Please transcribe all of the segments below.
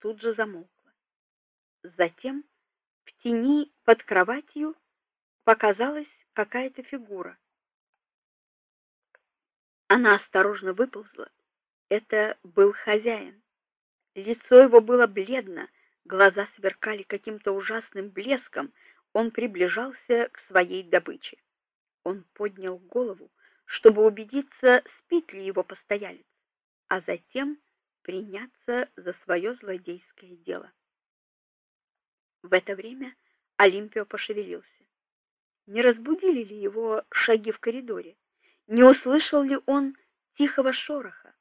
тут же замолкла. Затем в тени под кроватью показалась какая-то фигура. Она осторожно выползла. Это был хозяин. Лицо его было бледно, глаза сверкали каким-то ужасным блеском. Он приближался к своей добыче. Он поднял голову, чтобы убедиться, спит ли его постоялец, а затем приняться за свое злодейское дело. В это время Олимпио пошевелился. Не разбудили ли его шаги в коридоре? Не услышал ли он тихого шороха?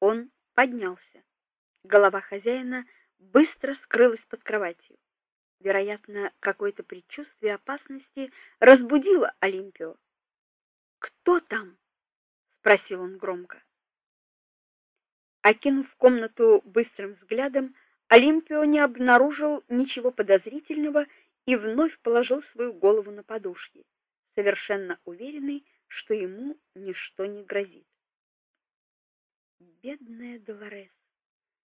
Он поднялся. Голова хозяина быстро скрылась под кроватью. Вероятно, какое-то предчувствие опасности разбудило Олимпио. "Кто там?" спросил он громко. Окинув комнату быстрым взглядом, Олимпио не обнаружил ничего подозрительного и вновь положил свою голову на подушки, совершенно уверенный, что ему ничто не грозит. Бедная Долорес,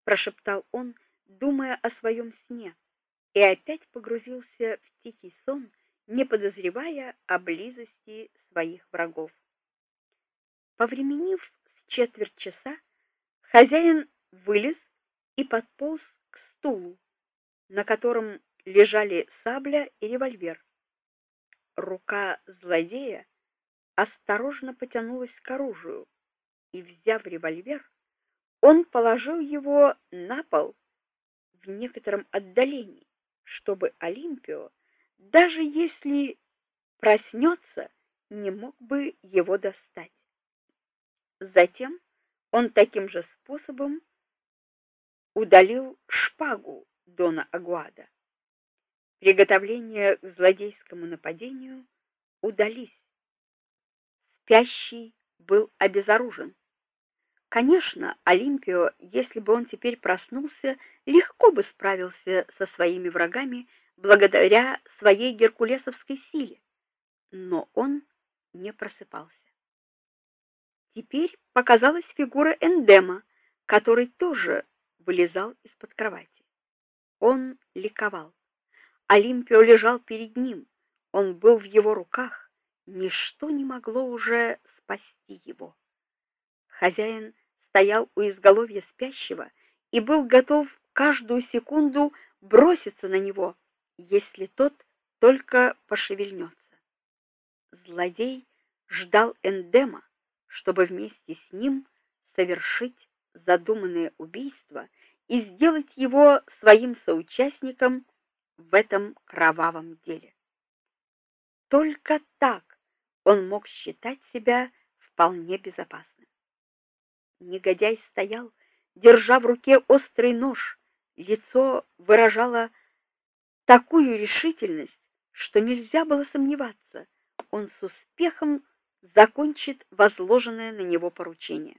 прошептал он, думая о своем сне, и опять погрузился в тихий сон, не подозревая о близости своих врагов. Повременив с четверть часа, хозяин вылез и подполз к стулу, на котором лежали сабля и револьвер. Рука злодея осторожно потянулась к оружию, и взяв револьвер, он положил его на пол в некотором отдалении, чтобы Олимпио, даже если проснется, не мог бы его достать. Затем он таким же способом удалил шпагу дона Агуада. Приготовления к злодейскому нападению удались. Спящий был обезоружен. Конечно, Олимпио, если бы он теперь проснулся, легко бы справился со своими врагами благодаря своей геркулесовской силе. Но он не просыпался. Теперь показалась фигура Эндема, который тоже вылезал из-под кровати. Он ликовал. Олимпио лежал перед ним. Он был в его руках. Ничто не могло уже спасти его. Хозяин стоял у изголовья спящего и был готов каждую секунду броситься на него, если тот только пошевельнется. Злодей ждал Эндема, чтобы вместе с ним совершить задуманное убийство и сделать его своим соучастником в этом кровавом деле. Только так он мог считать себя вполне безопасным. Негодяй стоял, держа в руке острый нож. Лицо выражало такую решительность, что нельзя было сомневаться, он с успехом закончит возложенное на него поручение.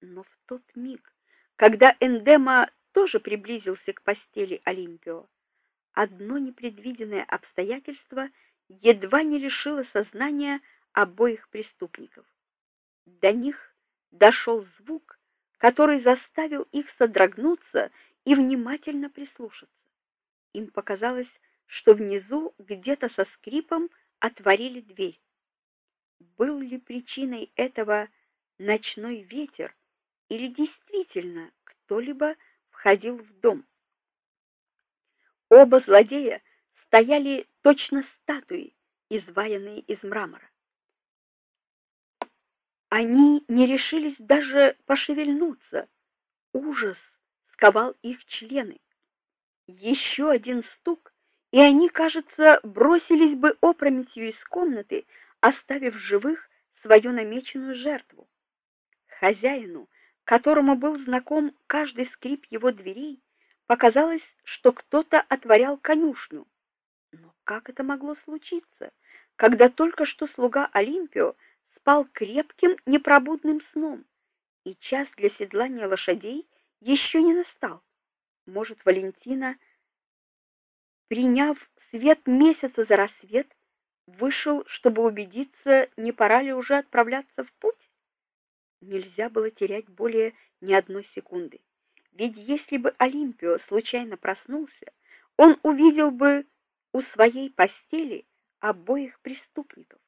Но в тот миг, когда Эндема тоже приблизился к постели Олимпио, одно непредвиденное обстоятельство едва не лишило сознания обоих преступников. До них дошел звук, который заставил их содрогнуться и внимательно прислушаться. Им показалось, что внизу где-то со скрипом отворили дверь. Был ли причиной этого ночной ветер или действительно кто-либо входил в дом? Оба злодея стояли точно статуи, изваянные из мрамора. Они не решились даже пошевельнуться. Ужас сковал их члены. Еще один стук, и они, кажется, бросились бы опрометью из комнаты, оставив живых свою намеченную жертву. Хозяину, которому был знаком каждый скрип его дверей, показалось, что кто-то отворял конюшню. Но как это могло случиться, когда только что слуга Олимпио спал крепким непробудным сном, и час для седлания лошадей еще не настал. Может, Валентина, приняв свет месяца за рассвет, вышел, чтобы убедиться, не пора ли уже отправляться в путь. Нельзя было терять более ни одной секунды. Ведь если бы Олимпио случайно проснулся, он увидел бы у своей постели обоих преступников.